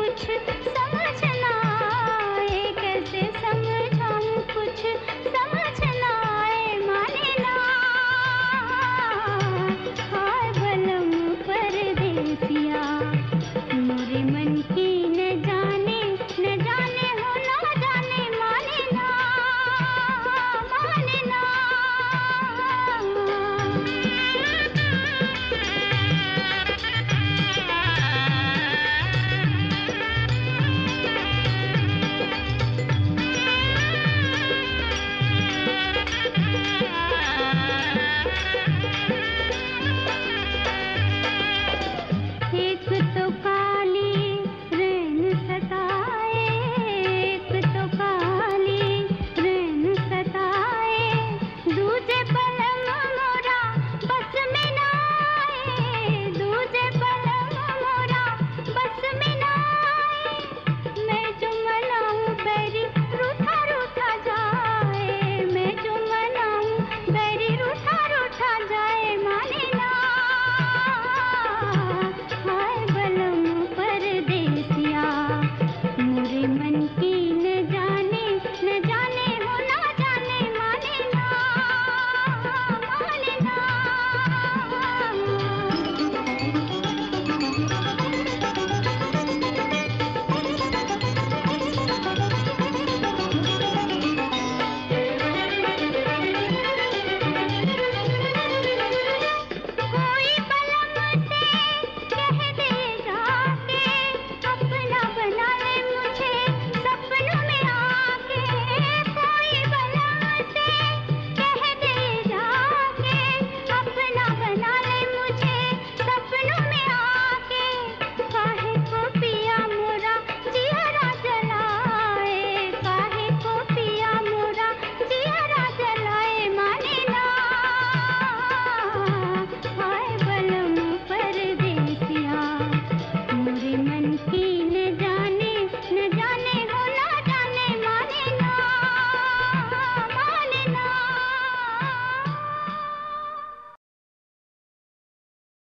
कुछ सब